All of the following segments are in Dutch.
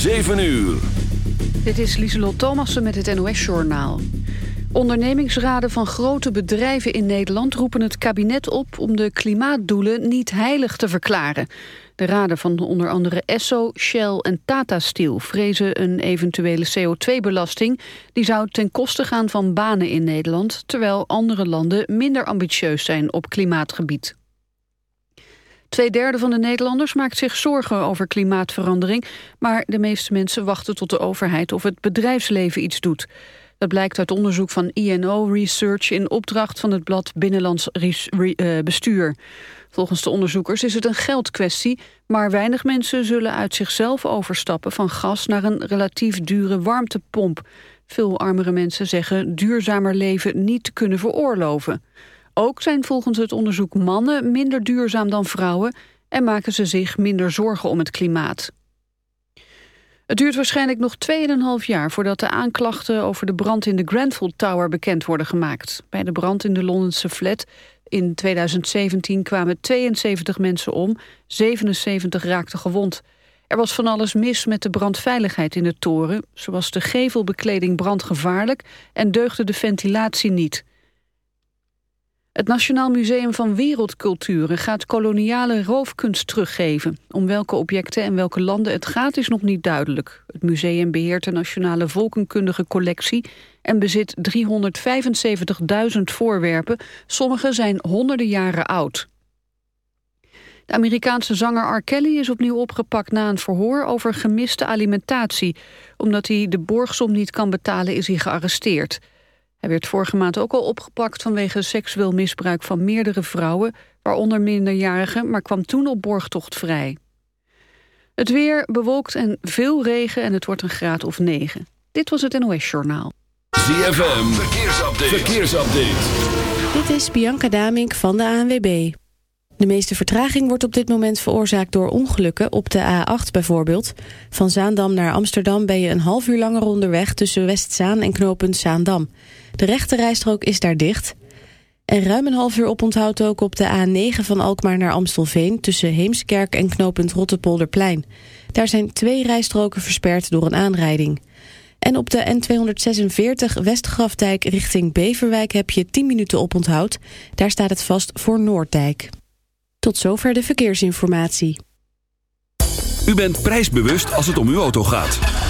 7 uur. Dit is Lieselot Thomassen met het NOS-journaal. Ondernemingsraden van grote bedrijven in Nederland roepen het kabinet op... om de klimaatdoelen niet heilig te verklaren. De raden van onder andere Esso, Shell en Tata Steel... vrezen een eventuele CO2-belasting... die zou ten koste gaan van banen in Nederland... terwijl andere landen minder ambitieus zijn op klimaatgebied. Tweederde van de Nederlanders maakt zich zorgen over klimaatverandering... maar de meeste mensen wachten tot de overheid of het bedrijfsleven iets doet. Dat blijkt uit onderzoek van INO Research... in opdracht van het blad Binnenlands eh, Bestuur. Volgens de onderzoekers is het een geldkwestie... maar weinig mensen zullen uit zichzelf overstappen van gas... naar een relatief dure warmtepomp. Veel armere mensen zeggen duurzamer leven niet te kunnen veroorloven. Ook zijn volgens het onderzoek mannen minder duurzaam dan vrouwen... en maken ze zich minder zorgen om het klimaat. Het duurt waarschijnlijk nog 2,5 jaar voordat de aanklachten over de brand in de Grenfell Tower bekend worden gemaakt. Bij de brand in de Londense flat in 2017 kwamen 72 mensen om, 77 raakten gewond. Er was van alles mis met de brandveiligheid in de toren. Zo was de gevelbekleding brandgevaarlijk en deugde de ventilatie niet. Het Nationaal Museum van Wereldculturen gaat koloniale roofkunst teruggeven. Om welke objecten en welke landen het gaat is nog niet duidelijk. Het museum beheert de Nationale Volkenkundige Collectie... en bezit 375.000 voorwerpen. Sommige zijn honderden jaren oud. De Amerikaanse zanger R. Kelly is opnieuw opgepakt na een verhoor over gemiste alimentatie. Omdat hij de borgsom niet kan betalen is hij gearresteerd. Hij werd vorige maand ook al opgepakt vanwege seksueel misbruik van meerdere vrouwen, waaronder minderjarigen, maar kwam toen op borgtocht vrij. Het weer bewolkt en veel regen en het wordt een graad of 9. Dit was het NOS Journaal. ZFM, verkeersupdate. verkeersupdate. Dit is Bianca Damink van de ANWB. De meeste vertraging wordt op dit moment veroorzaakt door ongelukken op de A8 bijvoorbeeld. Van Zaandam naar Amsterdam ben je een half uur langer onderweg tussen Westzaan en knooppunt Zaandam. De rechte rijstrook is daar dicht. En ruim een half uur oponthoud ook op de A9 van Alkmaar naar Amstelveen... tussen Heemskerk en knooppunt Rottepolderplein. Daar zijn twee rijstroken versperd door een aanrijding. En op de N246 Westgrafdijk richting Beverwijk heb je 10 minuten oponthoud. Daar staat het vast voor Noorddijk. Tot zover de verkeersinformatie. U bent prijsbewust als het om uw auto gaat.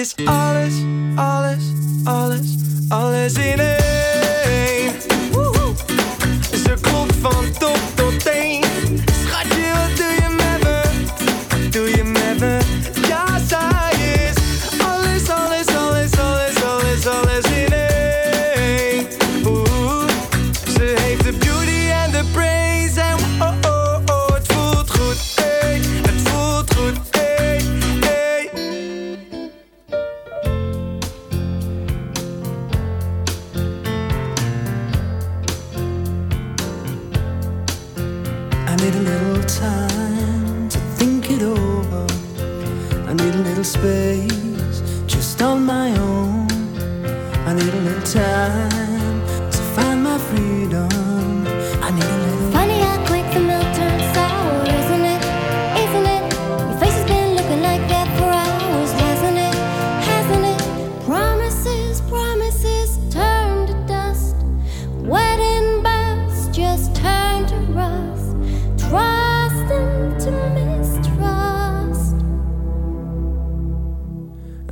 Is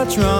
what's wrong.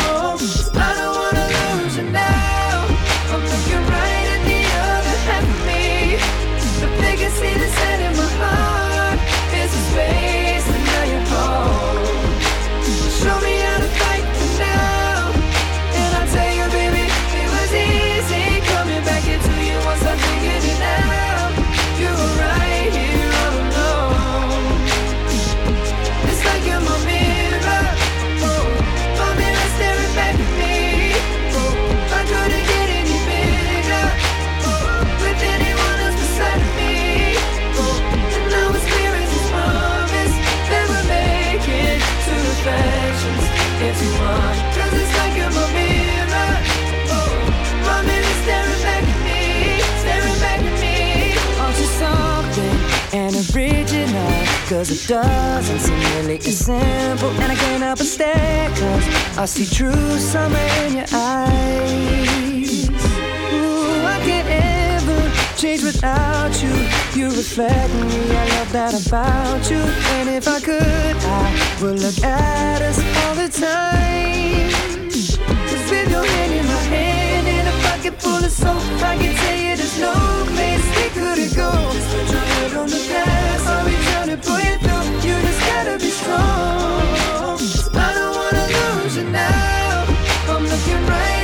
simple, and I can't help but stare, cause I see true summer in your eyes. Ooh, I can't ever change without you. You reflect me, I love that about you. And if I could, I would look at us all the time. Cause with your hand in my hand and a pocket full of soap, I can tell you there's no place we couldn't go. Just put your head on the glass, I'll be trying to pull it back. You just gotta be strong. I don't wanna lose you now. I'm looking right.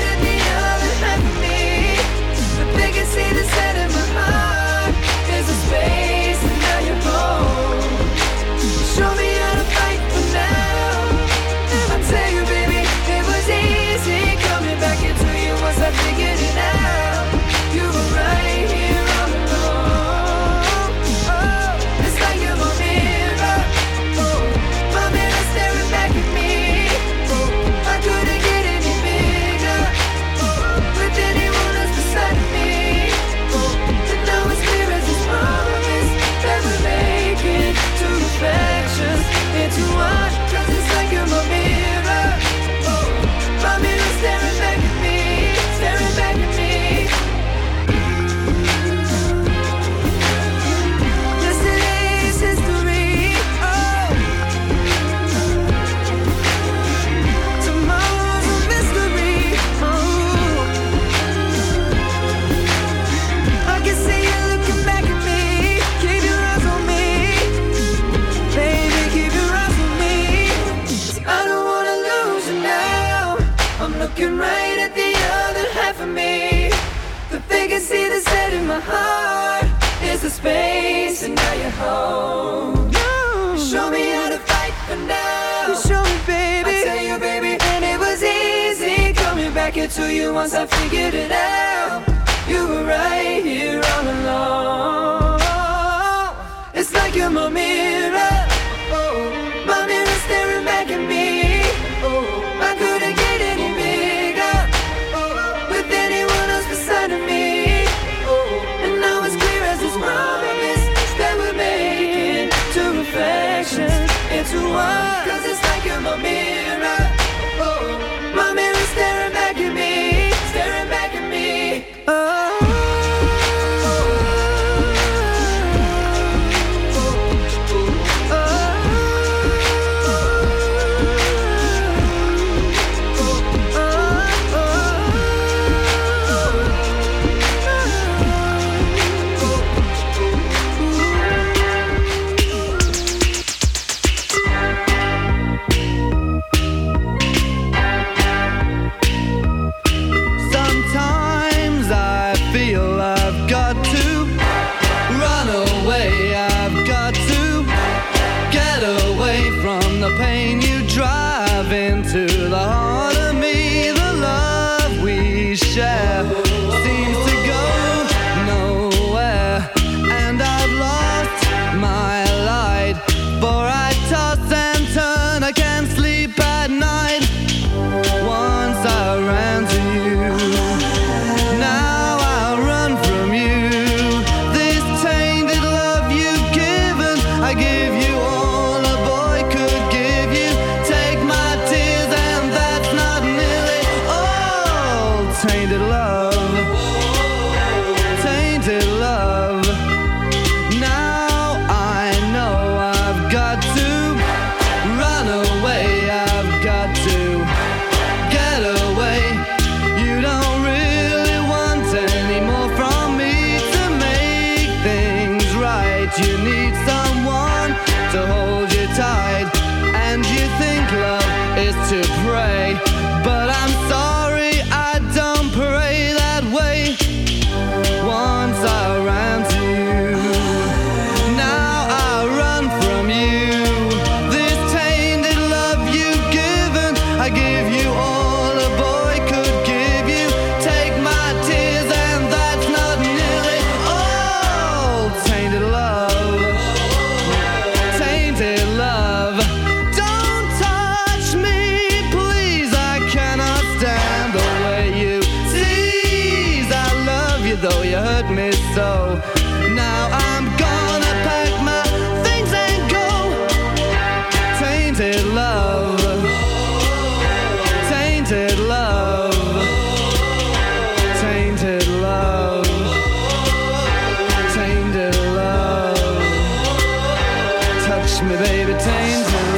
Me, baby, tainted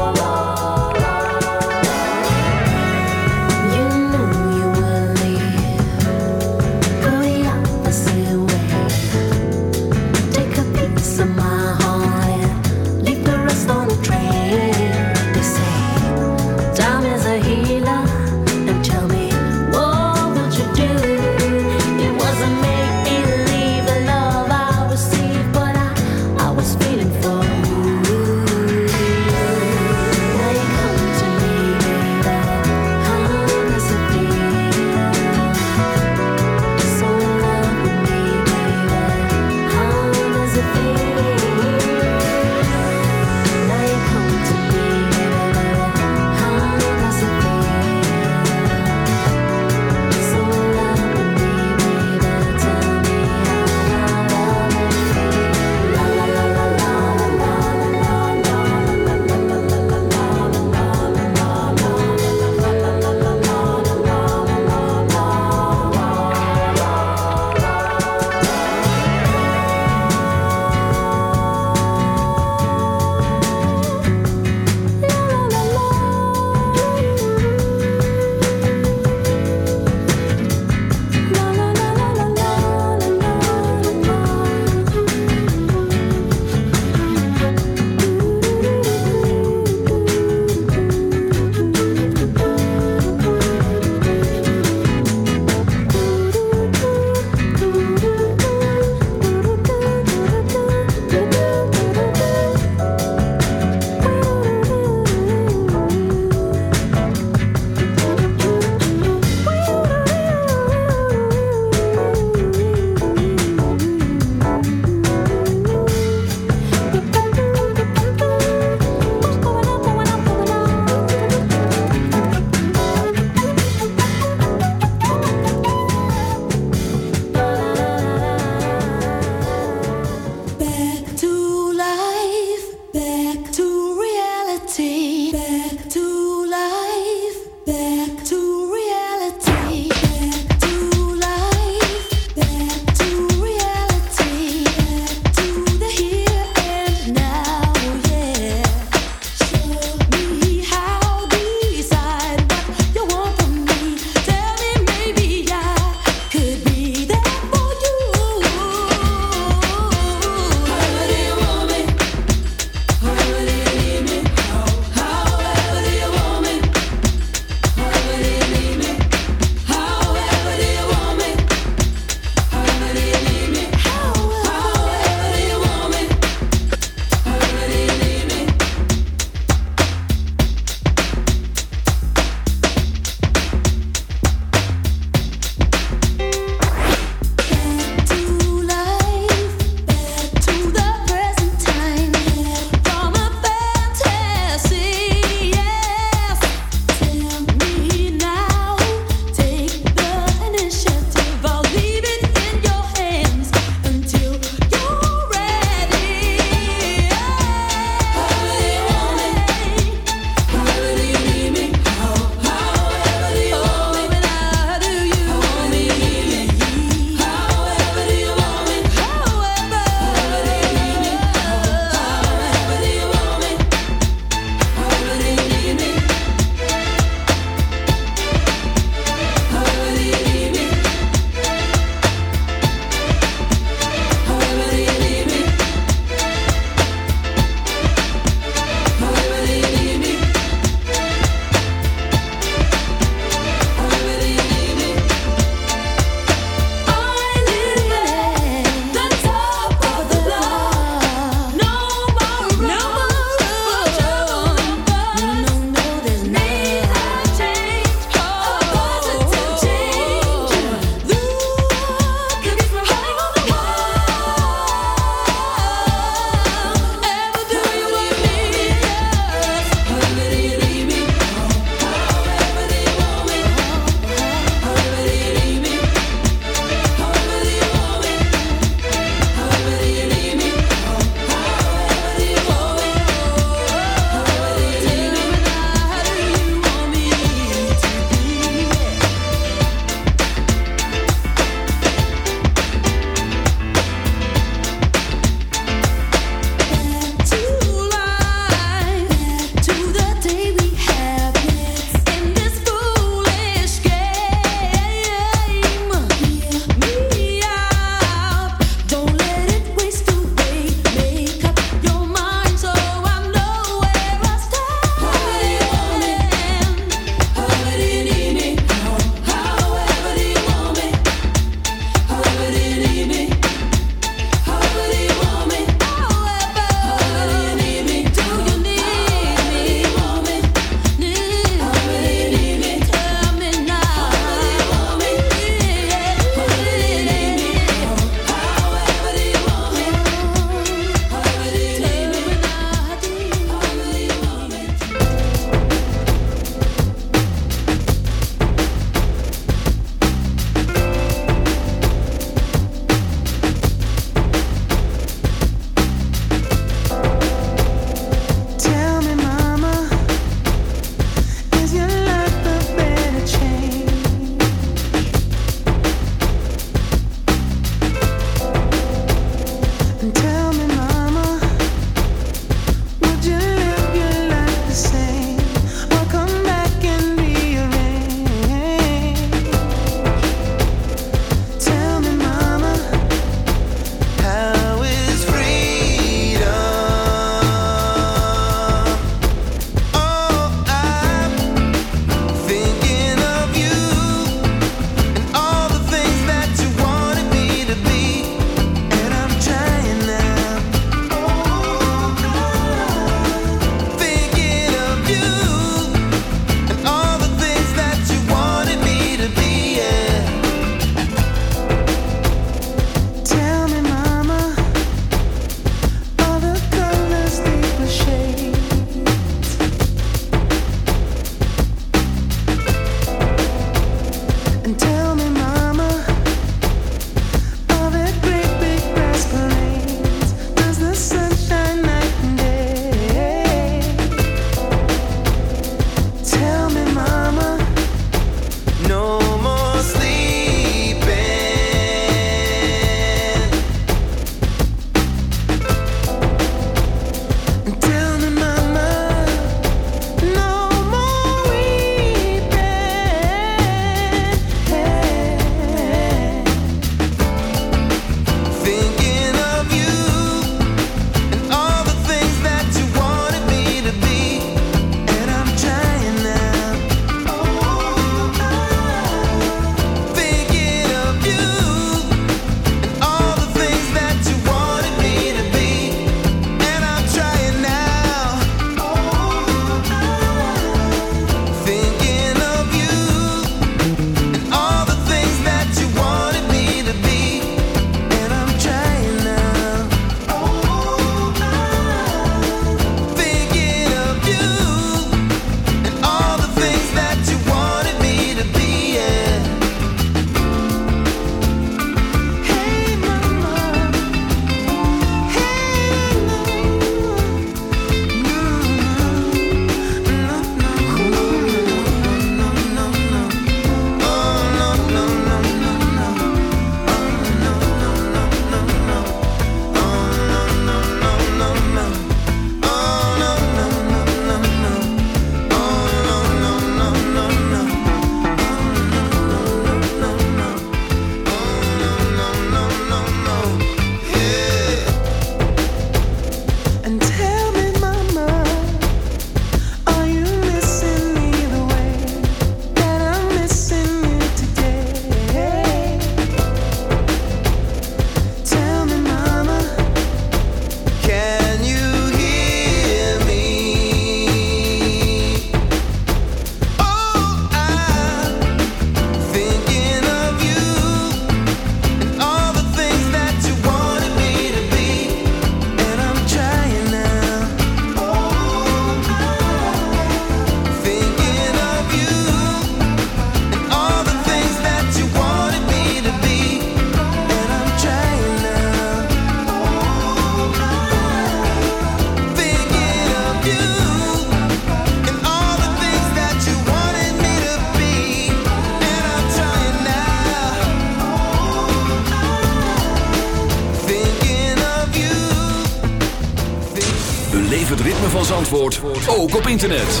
van Zandvoort, ook op internet.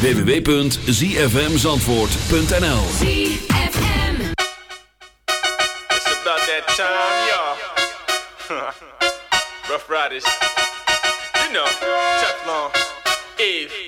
www.zfmzandvoort.nl It's about that time, y'all. Rough Riders. You know, Teflon, Eve.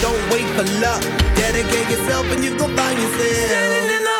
don't wait for luck. Dedicate yourself and you go find yourself. Standing in the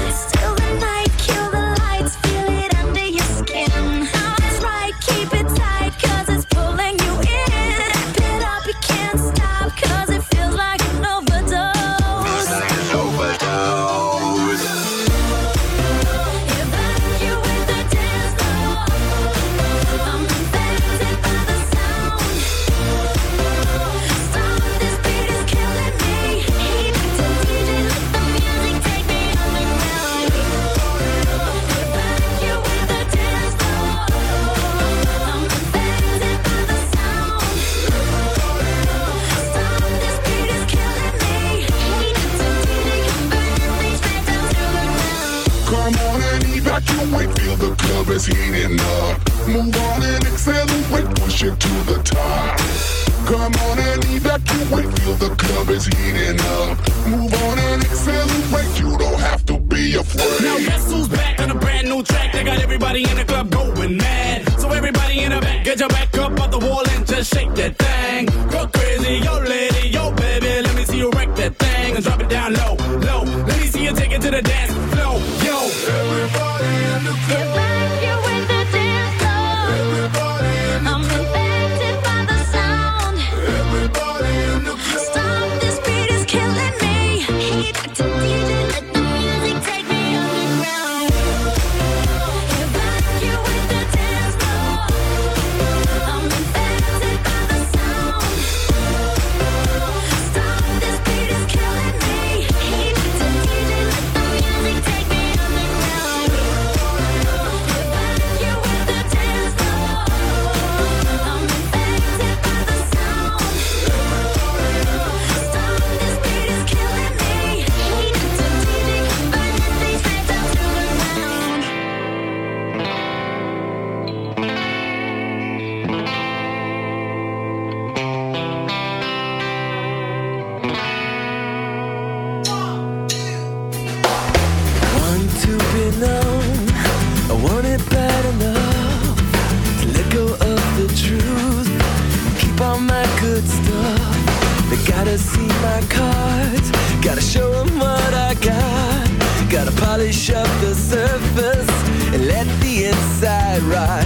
Gotta see my cards, gotta show them what I got. Gotta polish up the surface and let the inside rot.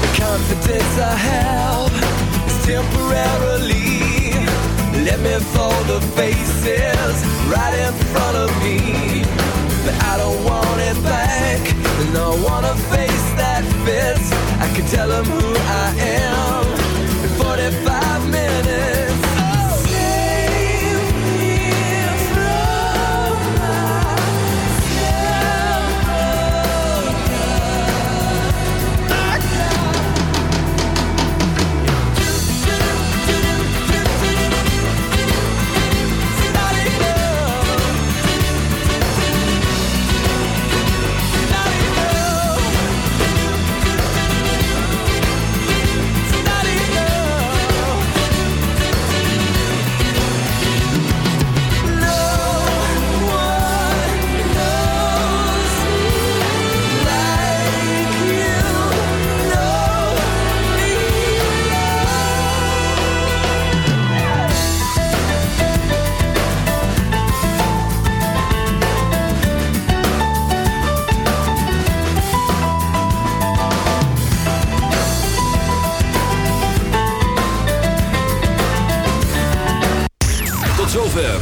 The confidence I have is temporarily. Let me fold the faces right in front of me. But I don't want it back I want a face that fits. I can tell them who I am. 45.